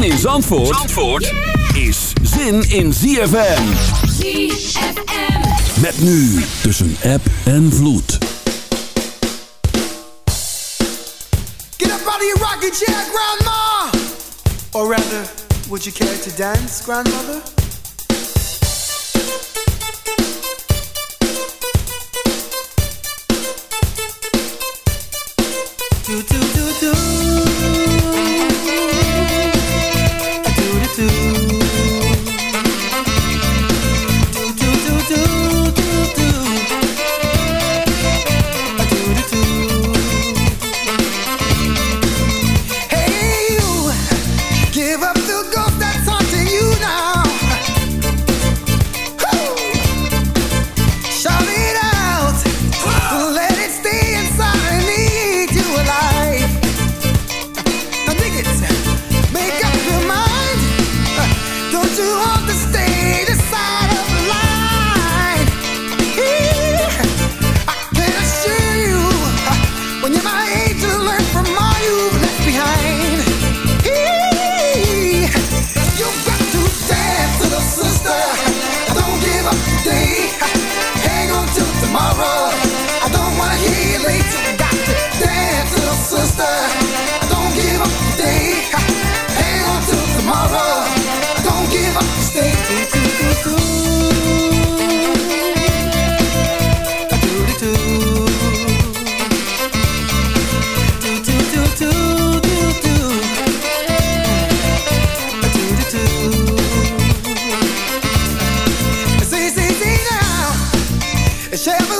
Zin in Zandvoort, Zandvoort yeah! is zin in ZFM. ZFM. Met nu tussen app en vloed. Get up out of your rocking chair, grandma! Or rather, would you care to dance, grandmother? Do, do. Seven.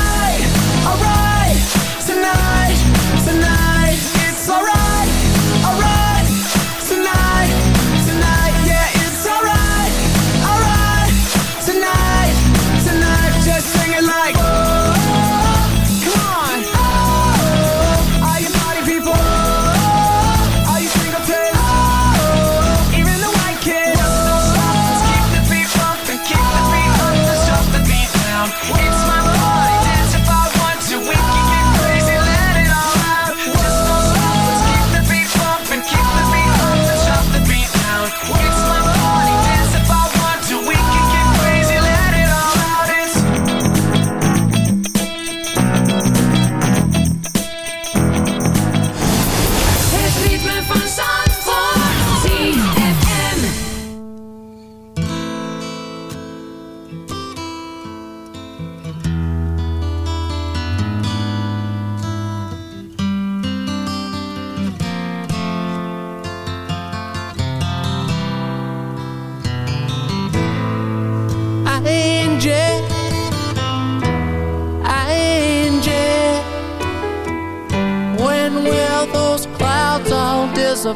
all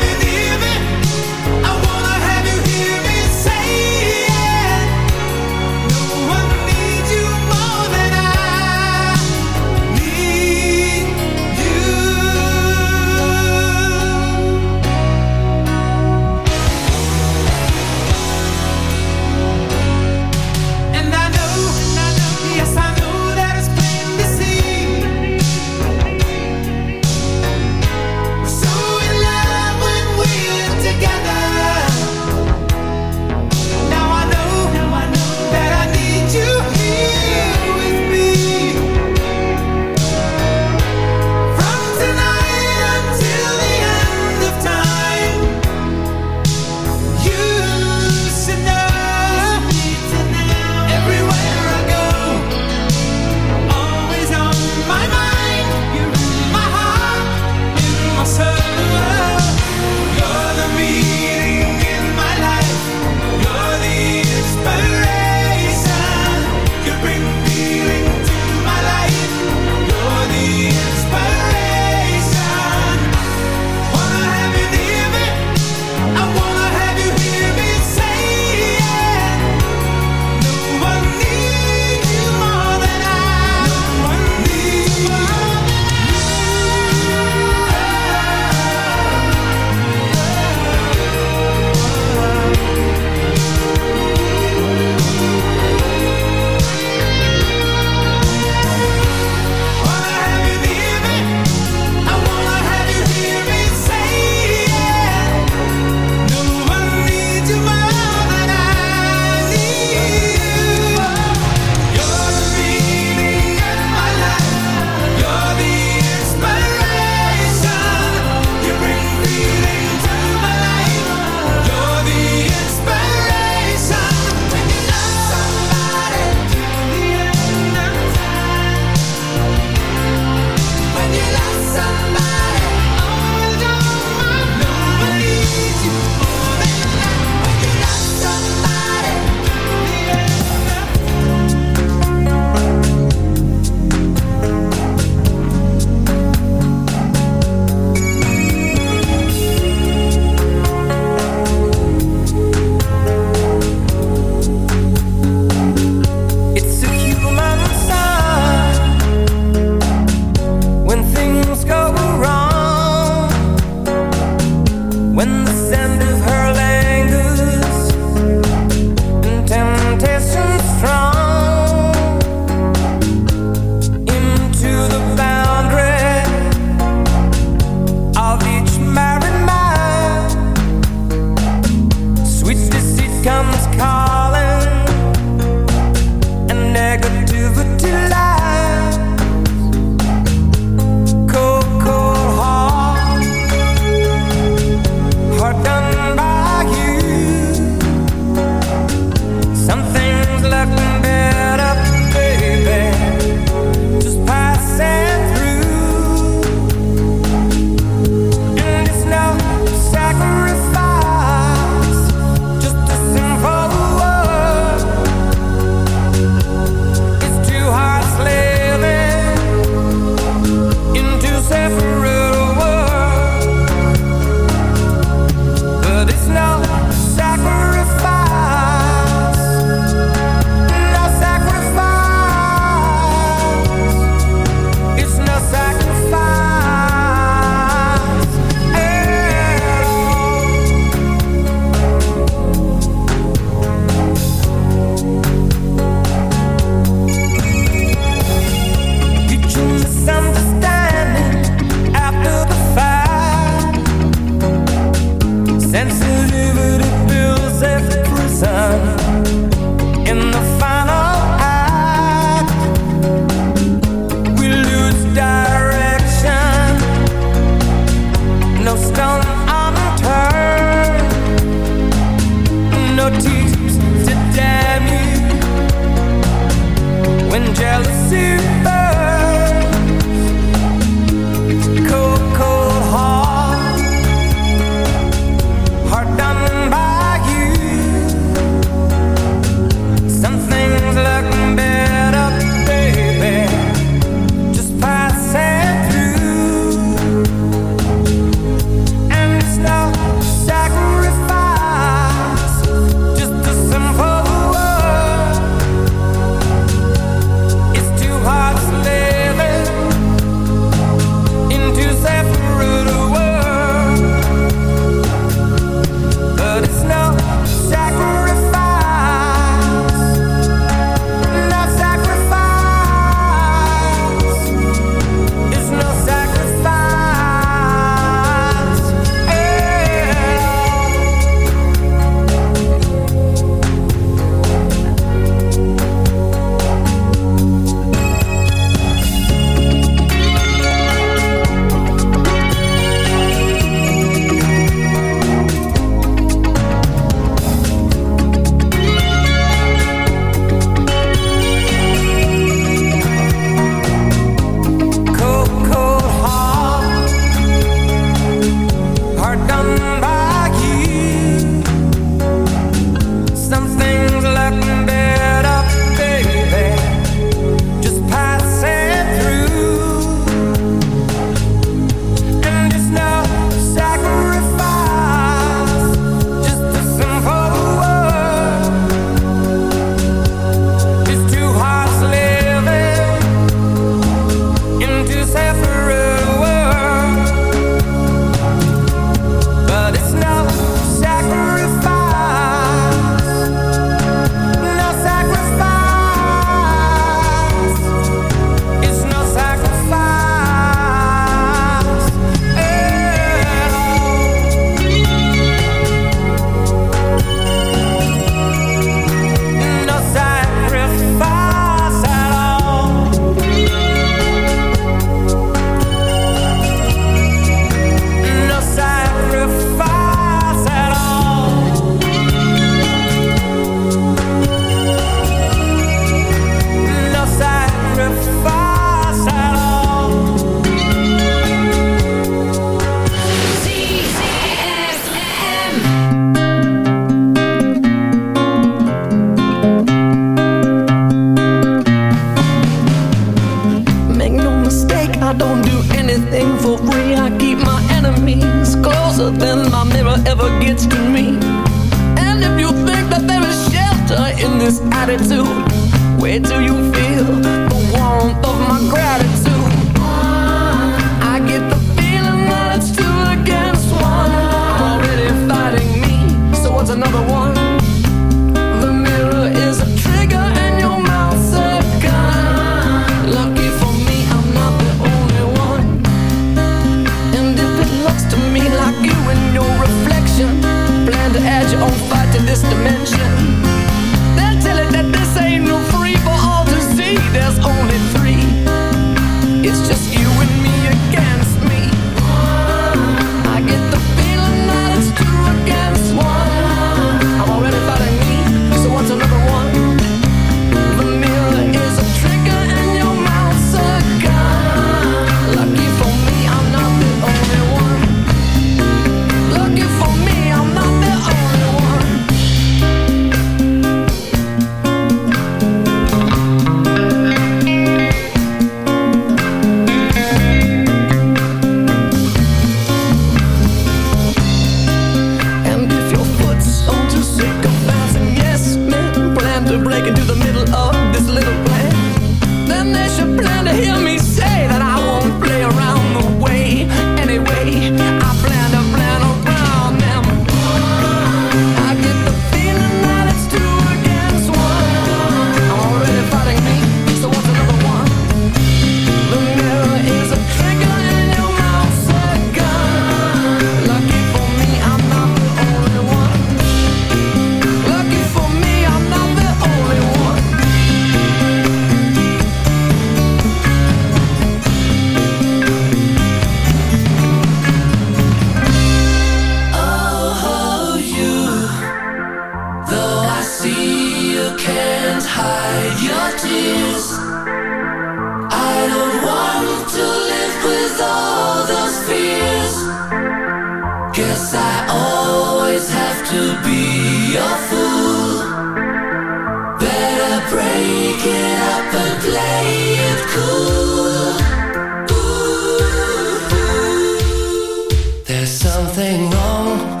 There's something wrong.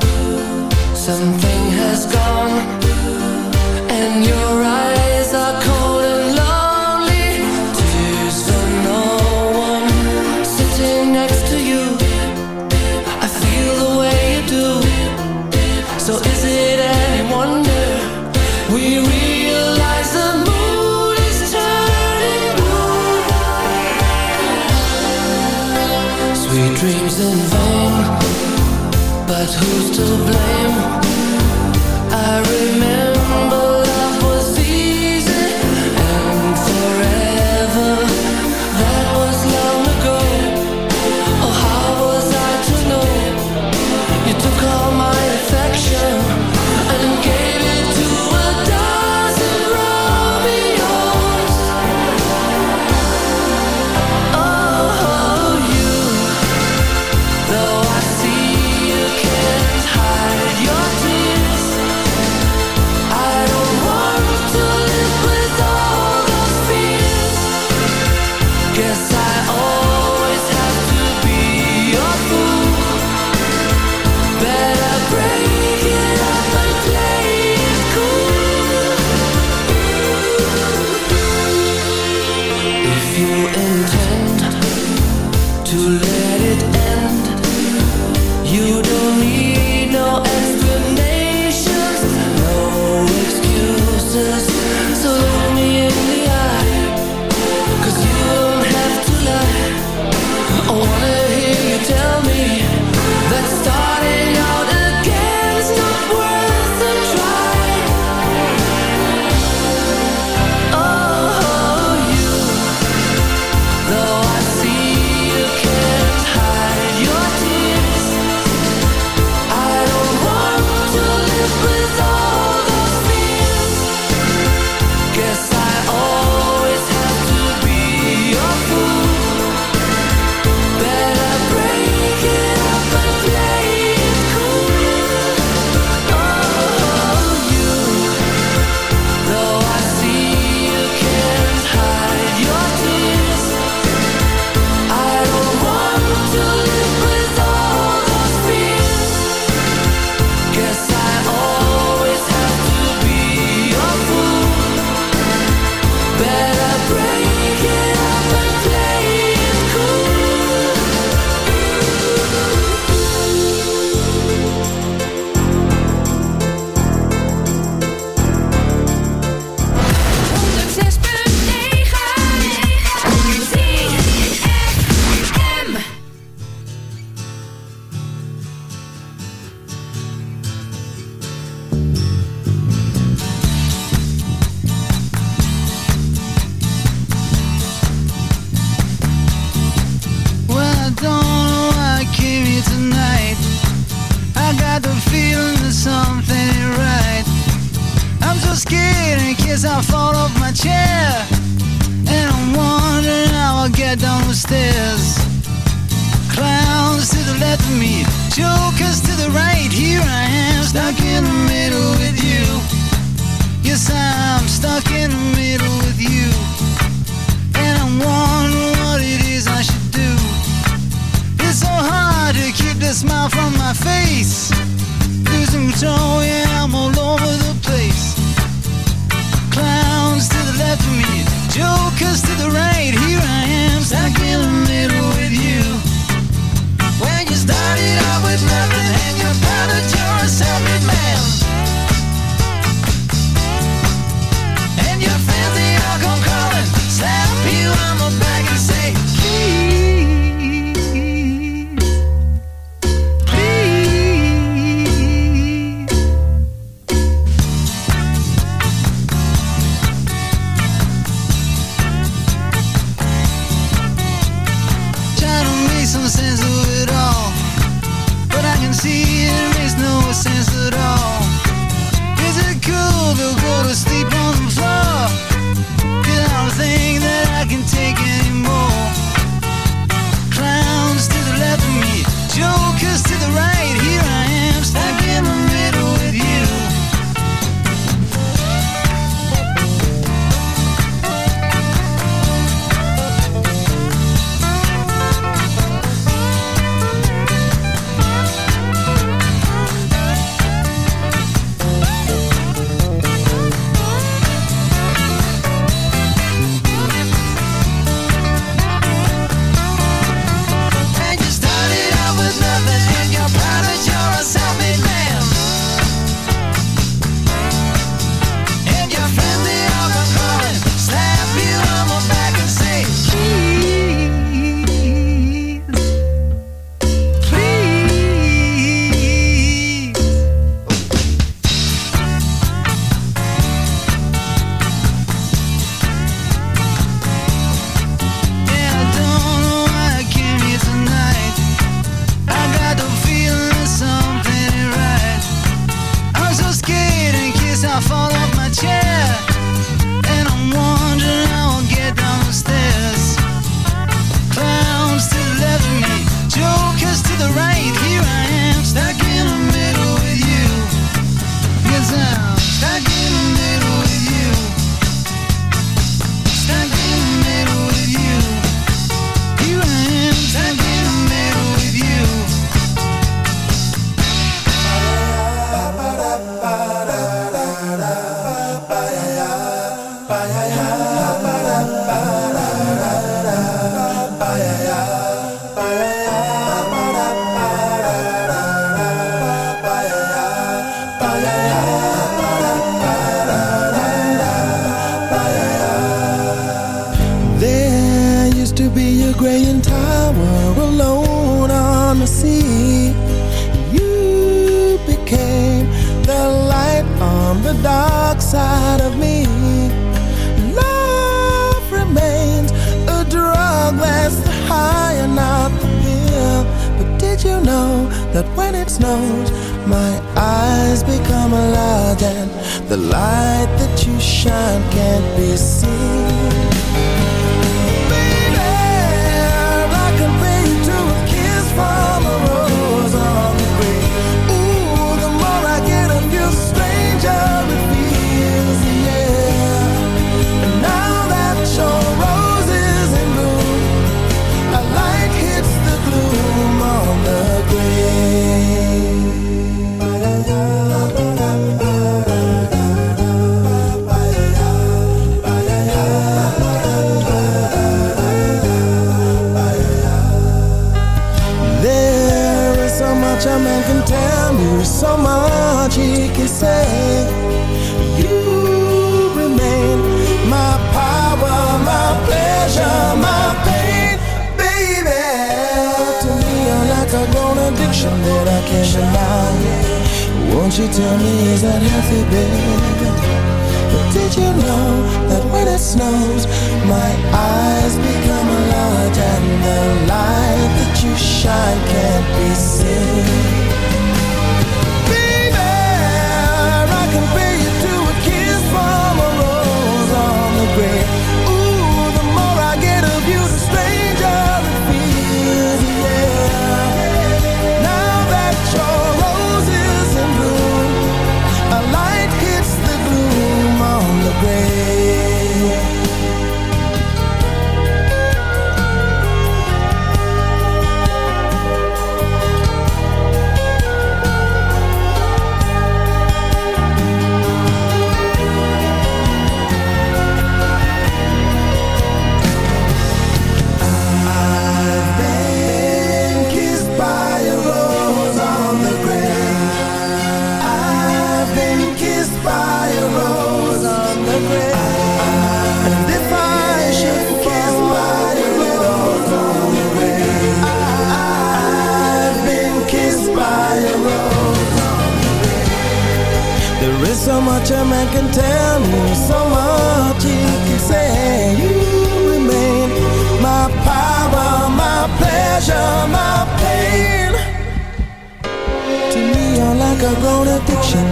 Something smile from my face. Losing control, yeah, I'm all over the place. Clowns to the left of me, jokers to the right. Here I am, stuck in the middle with you. When you started out with nothing and you apologized, self-made man.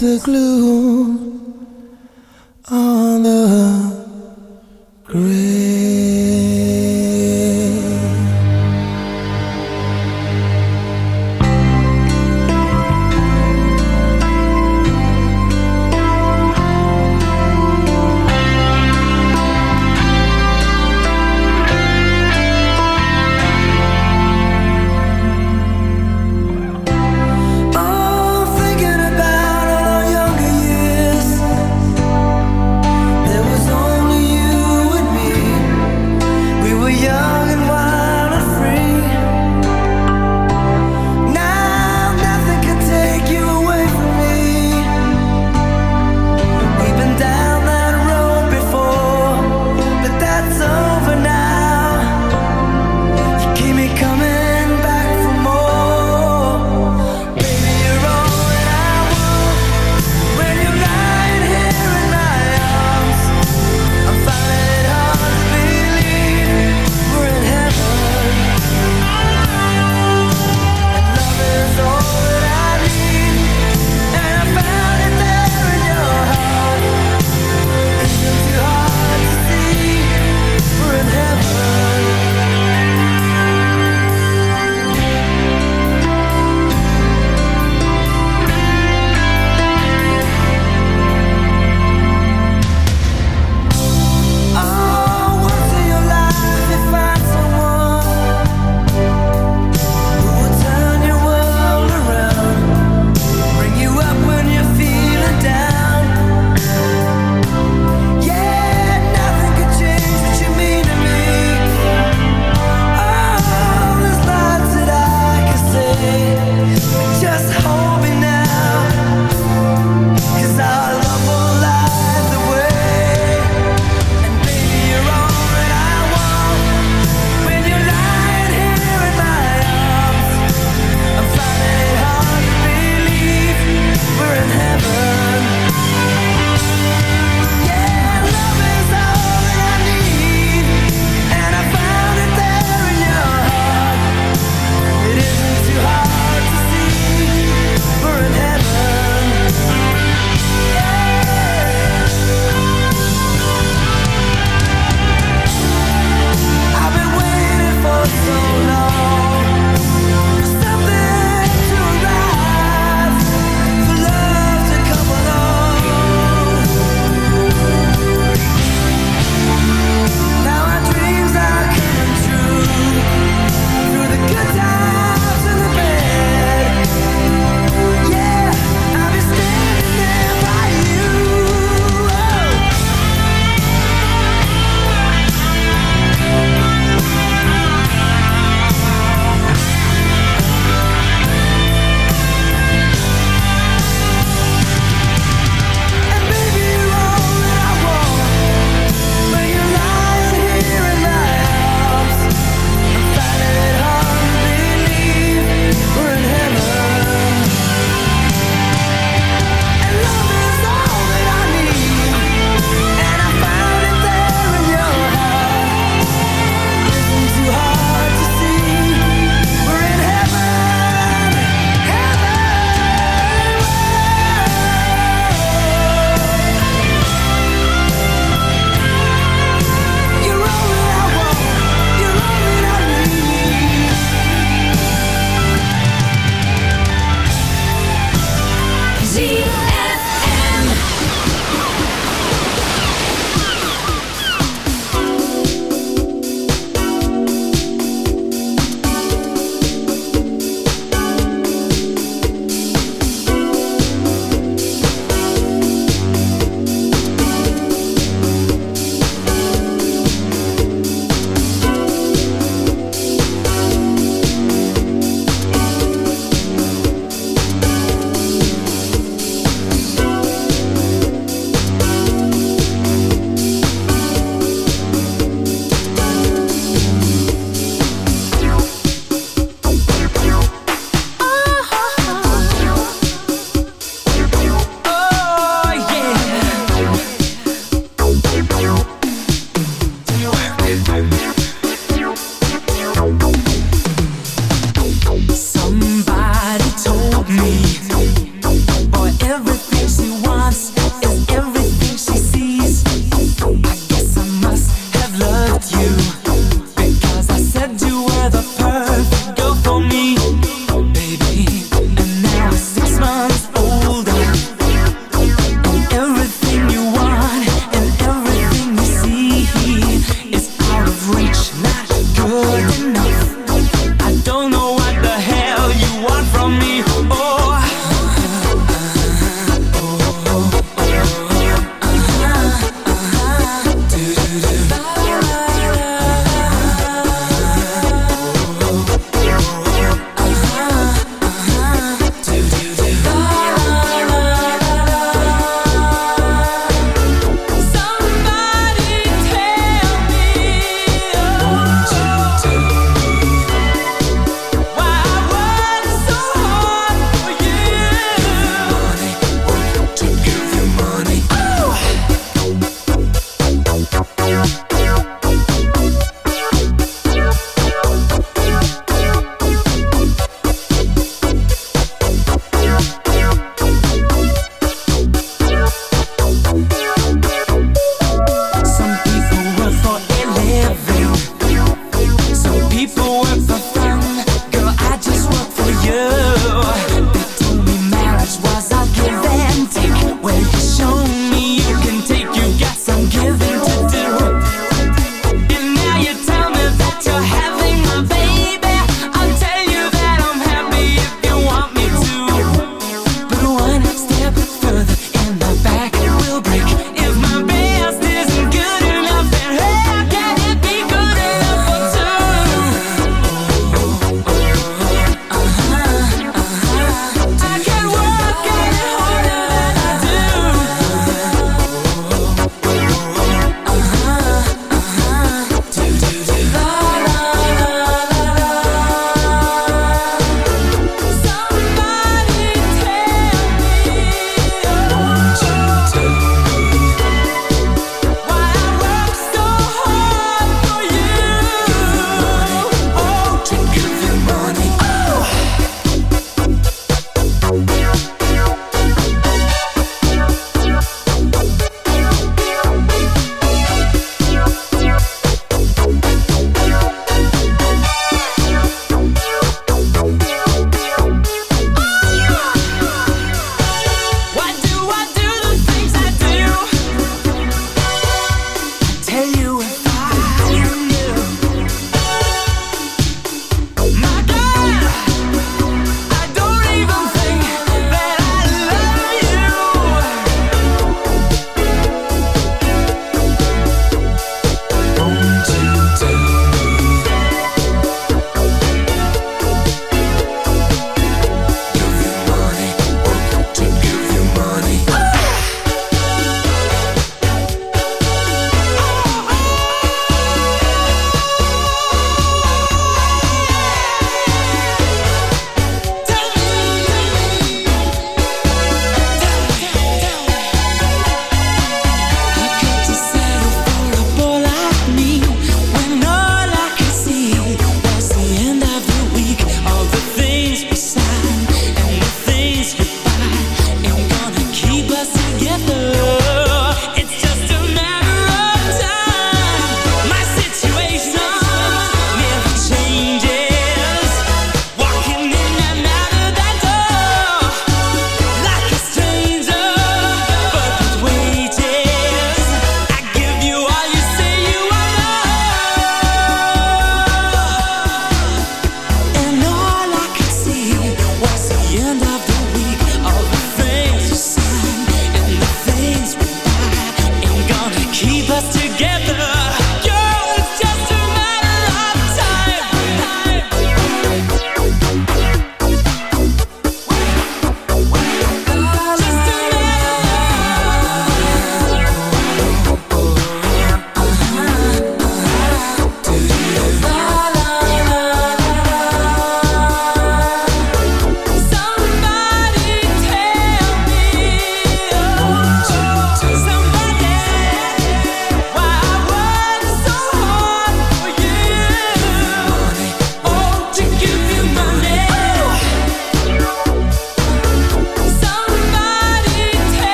the glue.